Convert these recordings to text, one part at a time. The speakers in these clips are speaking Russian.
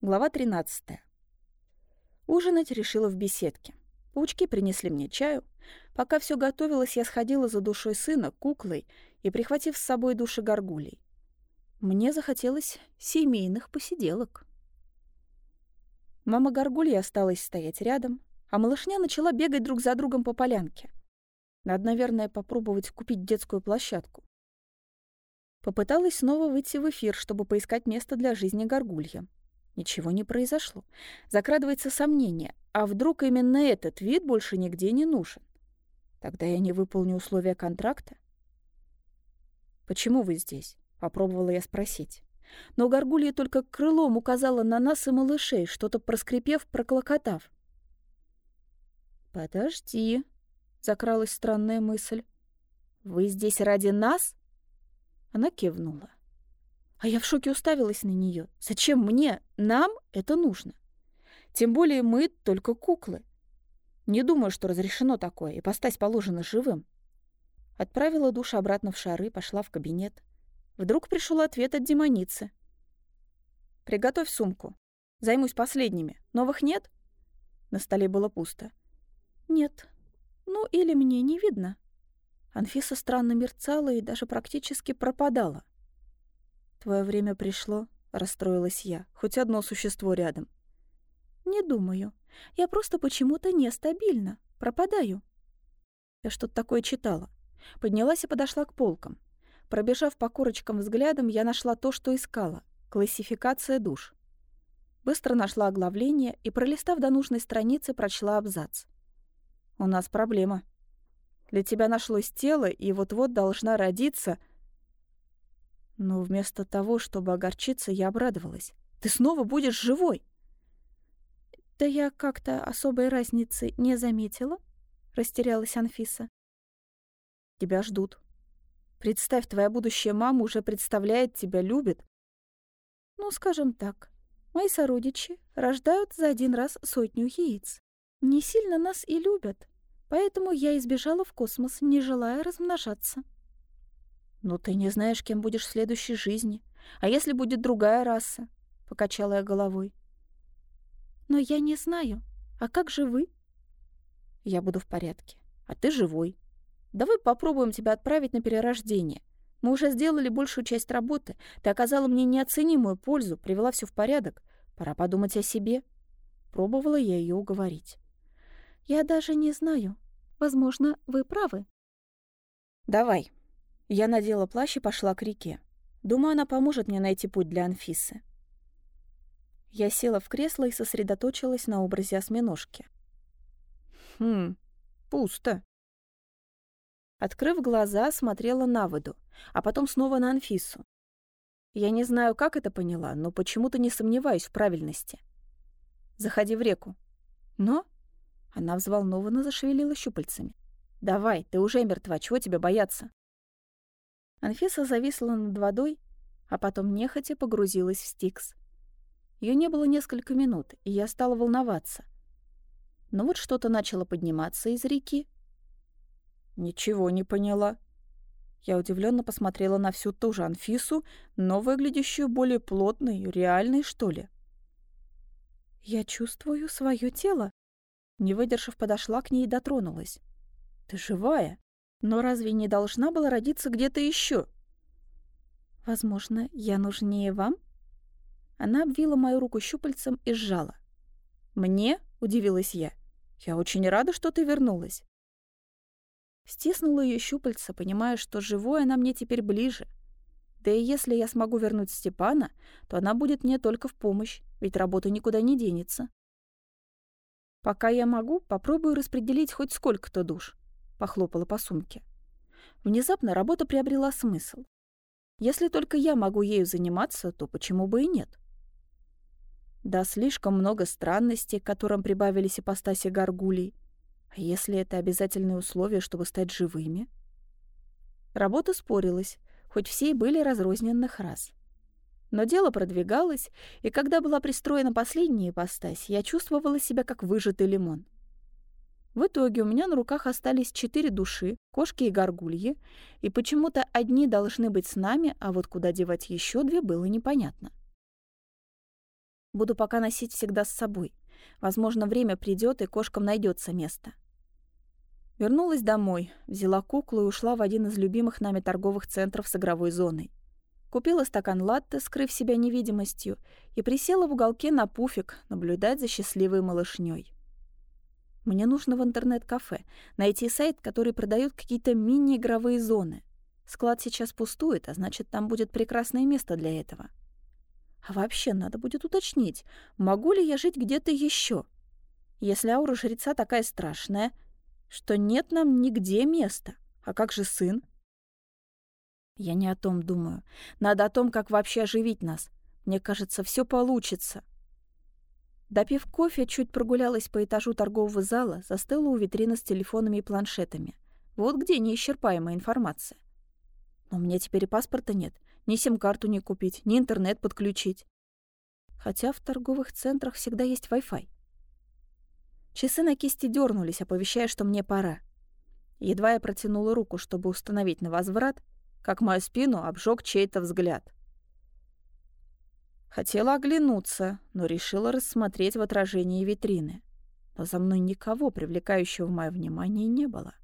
Глава 13. Ужинать решила в беседке. Паучки принесли мне чаю. Пока все готовилось, я сходила за душой сына, куклой и прихватив с собой души горгулей. Мне захотелось семейных посиделок. Мама горгулья осталась стоять рядом, а малышня начала бегать друг за другом по полянке. Надо, наверное, попробовать купить детскую площадку. Попыталась снова выйти в эфир, чтобы поискать место для жизни горгулья. Ничего не произошло. Закрадывается сомнение, а вдруг именно этот вид больше нигде не нужен? Тогда я не выполню условия контракта. «Почему вы здесь?» — попробовала я спросить. Но горгулья только крылом указала на нас и малышей, что-то проскрипев, проклокотав. «Подожди», — закралась странная мысль. «Вы здесь ради нас?» Она кивнула. А я в шоке уставилась на нее. Зачем мне? Нам это нужно. Тем более мы только куклы. Не думаю, что разрешено такое, и постать положено живым. Отправила душ обратно в шары, пошла в кабинет. Вдруг пришел ответ от демоницы. «Приготовь сумку. Займусь последними. Новых нет?» На столе было пусто. «Нет. Ну, или мне не видно». Анфиса странно мерцала и даже практически пропадала. «Твое время пришло», — расстроилась я. «Хоть одно существо рядом». «Не думаю. Я просто почему-то нестабильна. Пропадаю». Я что-то такое читала. Поднялась и подошла к полкам. Пробежав по корочкам взглядом, я нашла то, что искала. Классификация душ. Быстро нашла оглавление и, пролистав до нужной страницы, прочла абзац. «У нас проблема. Для тебя нашлось тело, и вот-вот должна родиться но вместо того, чтобы огорчиться, я обрадовалась. «Ты снова будешь живой!» «Да я как-то особой разницы не заметила», — растерялась Анфиса. «Тебя ждут. Представь, твоя будущая мама уже представляет тебя, любит». «Ну, скажем так, мои сородичи рождают за один раз сотню яиц. Не сильно нас и любят, поэтому я избежала в космос, не желая размножаться». «Но ты не знаешь, кем будешь в следующей жизни. А если будет другая раса?» — покачала я головой. «Но я не знаю. А как же вы?» «Я буду в порядке. А ты живой. Давай попробуем тебя отправить на перерождение. Мы уже сделали большую часть работы. Ты оказала мне неоценимую пользу, привела все в порядок. Пора подумать о себе». Пробовала я ее уговорить. «Я даже не знаю. Возможно, вы правы». «Давай», я надела плащ и пошла к реке. Думаю, она поможет мне найти путь для Анфисы. Я села в кресло и сосредоточилась на образе осьминожки. Хм, пусто. Открыв глаза, смотрела на воду, а потом снова на Анфису. Я не знаю, как это поняла, но почему-то не сомневаюсь в правильности. Заходи в реку. Но... Она взволнованно зашевелила щупальцами. «Давай, ты уже мертва, чего тебе бояться?» Анфиса зависла над водой, а потом нехотя погрузилась в стикс. Ее не было несколько минут, и я стала волноваться. Но вот что-то начало подниматься из реки. Ничего не поняла. Я удивленно посмотрела на всю ту же Анфису, но выглядящую более плотной, реальной, что ли. «Я чувствую свое тело», не выдержав, подошла к ней и дотронулась. «Ты живая?» Но разве не должна была родиться где-то еще? Возможно, я нужнее вам? Она обвила мою руку щупальцем и сжала. Мне? удивилась я. Я очень рада, что ты вернулась. Стиснула ее щупальца, понимая, что живое она мне теперь ближе. Да и если я смогу вернуть Степана, то она будет мне только в помощь, ведь работа никуда не денется. Пока я могу, попробую распределить хоть сколько-то душ похлопала по сумке. Внезапно работа приобрела смысл. Если только я могу ею заниматься, то почему бы и нет? Да, слишком много странностей, к которым прибавились ипостаси горгулей. А если это обязательное условие, чтобы стать живыми? Работа спорилась, хоть все и были разрозненных раз. Но дело продвигалось, и когда была пристроена последняя ипостась, я чувствовала себя как выжатый лимон — в итоге у меня на руках остались четыре души, кошки и горгульи, и почему-то одни должны быть с нами, а вот куда девать еще две было непонятно. Буду пока носить всегда с собой. Возможно, время придет и кошкам найдется место. Вернулась домой, взяла куклу и ушла в один из любимых нами торговых центров с игровой зоной. Купила стакан латте, скрыв себя невидимостью, и присела в уголке на пуфик наблюдать за счастливой малышней. Мне нужно в интернет-кафе найти сайт, который продает какие-то мини-игровые зоны. Склад сейчас пустует, а значит, там будет прекрасное место для этого. А вообще, надо будет уточнить, могу ли я жить где-то еще. Если аура жреца такая страшная, что нет нам нигде места. А как же сын? Я не о том думаю. Надо о том, как вообще оживить нас. Мне кажется, все получится. Допив кофе, чуть прогулялась по этажу торгового зала, застыла у витрины с телефонами и планшетами. Вот где неисчерпаемая информация. Но у меня теперь и паспорта нет. Ни сим-карту не купить, ни интернет подключить. Хотя в торговых центрах всегда есть Wi-Fi. Часы на кисти дернулись, оповещая, что мне пора. Едва я протянула руку, чтобы установить на возврат, как мою спину обжег чей-то взгляд. Хотела оглянуться, но решила рассмотреть в отражении витрины. Но за мной никого, привлекающего мое внимание, не было.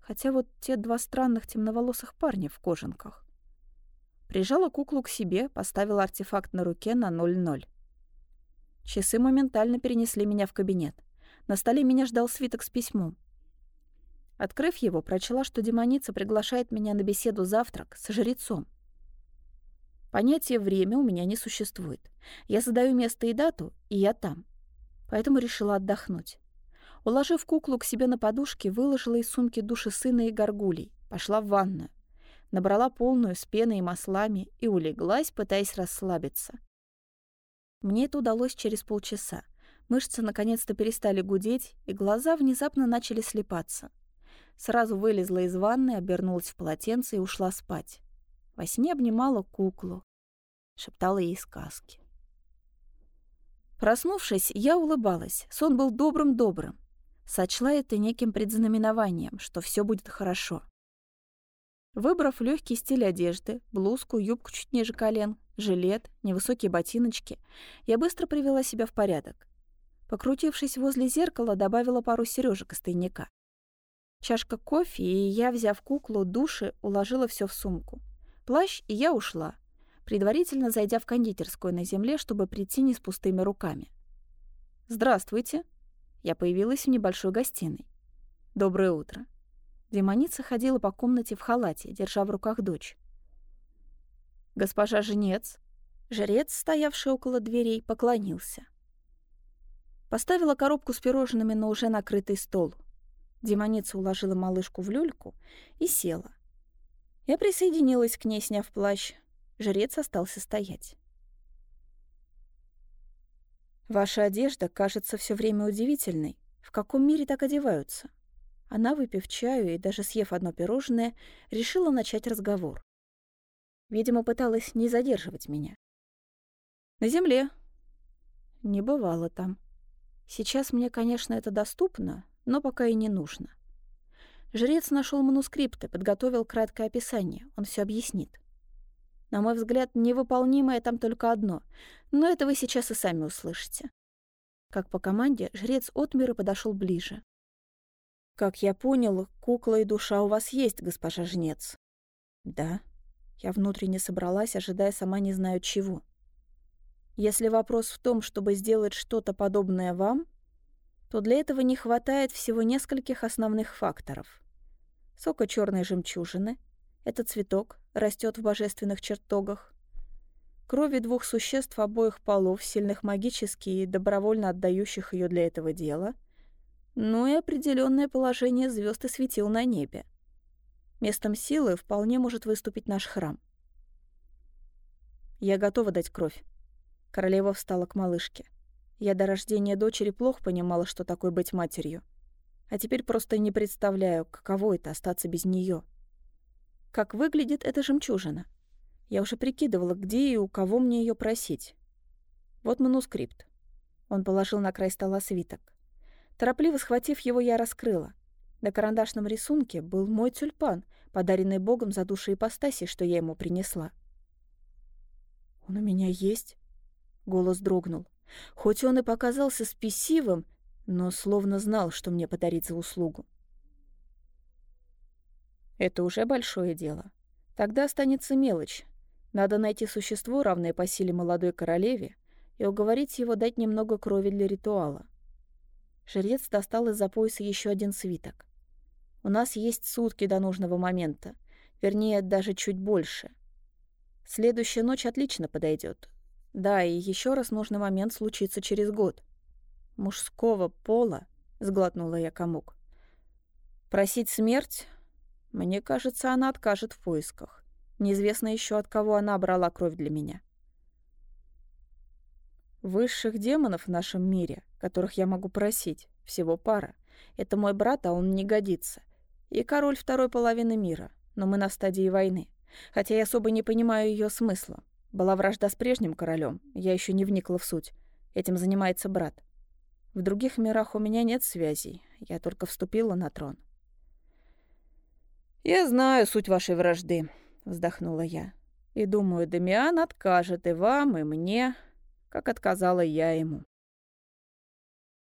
Хотя вот те два странных темноволосых парня в кожанках. Прижала куклу к себе, поставила артефакт на руке на 0-0. Часы моментально перенесли меня в кабинет. На столе меня ждал свиток с письмом. Открыв его, прочла, что демоница приглашает меня на беседу завтрак с жрецом. Понятие «время» у меня не существует. Я задаю место и дату, и я там. Поэтому решила отдохнуть. Уложив куклу к себе на подушке, выложила из сумки души сына и горгулей, пошла в ванную, набрала полную с пеной и маслами и улеглась, пытаясь расслабиться. Мне это удалось через полчаса. Мышцы наконец-то перестали гудеть, и глаза внезапно начали слепаться. Сразу вылезла из ванны, обернулась в полотенце и ушла спать. Во сне обнимала куклу, шептала ей сказки. Проснувшись, я улыбалась. Сон был добрым-добрым. Сочла это неким предзнаменованием, что все будет хорошо. Выбрав легкий стиль одежды, блузку, юбку чуть ниже колен, жилет, невысокие ботиночки, я быстро привела себя в порядок. Покрутившись возле зеркала, добавила пару сережек из тайника. Чашка кофе, и я, взяв куклу, души, уложила все в сумку. Плащ, и я ушла, предварительно зайдя в кондитерскую на земле, чтобы прийти не с пустыми руками. «Здравствуйте!» Я появилась в небольшой гостиной. «Доброе утро!» Демоница ходила по комнате в халате, держа в руках дочь. «Госпожа Женец!» Жрец, стоявший около дверей, поклонился. Поставила коробку с пирожными на уже накрытый стол. Демоница уложила малышку в люльку и села. Я присоединилась к ней, сняв плащ. Жрец остался стоять. «Ваша одежда кажется все время удивительной. В каком мире так одеваются?» Она, выпив чаю и даже съев одно пирожное, решила начать разговор. Видимо, пыталась не задерживать меня. «На земле». «Не бывало там. Сейчас мне, конечно, это доступно, но пока и не нужно. Жрец нашел манускрипты, подготовил краткое описание, он все объяснит. На мой взгляд, невыполнимое там только одно, но это вы сейчас и сами услышите. Как по команде, жрец отмер и подошел ближе. «Как я понял, кукла и душа у вас есть, госпожа жнец». «Да». Я внутренне собралась, ожидая сама не знаю чего. «Если вопрос в том, чтобы сделать что-то подобное вам, то для этого не хватает всего нескольких основных факторов. Сока черной жемчужины — это цветок, растет в божественных чертогах. Крови двух существ обоих полов, сильных магически и добровольно отдающих ее для этого дела. Ну и определенное положение звезд и светил на небе. Местом силы вполне может выступить наш храм. «Я готова дать кровь». Королева встала к малышке. Я до рождения дочери плохо понимала, что такое быть матерью. А теперь просто не представляю, каково это остаться без нее. Как выглядит эта жемчужина? Я уже прикидывала, где и у кого мне ее просить. Вот манускрипт. Он положил на край стола свиток. Торопливо схватив его, я раскрыла. На карандашном рисунке был мой тюльпан, подаренный Богом за души ипостаси, что я ему принесла. «Он у меня есть?» Голос дрогнул. Хоть он и показался спесивым, но словно знал, что мне подарить за услугу. Это уже большое дело. Тогда останется мелочь. Надо найти существо, равное по силе молодой королеве, и уговорить его дать немного крови для ритуала. Жрец достал из-за пояса еще один свиток. У нас есть сутки до нужного момента, вернее, даже чуть больше. Следующая ночь отлично подойдет. Да, и еще раз нужный момент случится через год. Мужского пола, сглотнула я комок. Просить смерть? Мне кажется, она откажет в поисках. Неизвестно еще, от кого она брала кровь для меня. Высших демонов в нашем мире, которых я могу просить, всего пара. Это мой брат, а он не годится. И король второй половины мира, но мы на стадии войны. Хотя я особо не понимаю ее смысла. Была вражда с прежним королем, я еще не вникла в суть. Этим занимается брат. В других мирах у меня нет связей, я только вступила на трон. «Я знаю суть вашей вражды», — вздохнула я. «И думаю, Дамиан откажет и вам, и мне, как отказала я ему.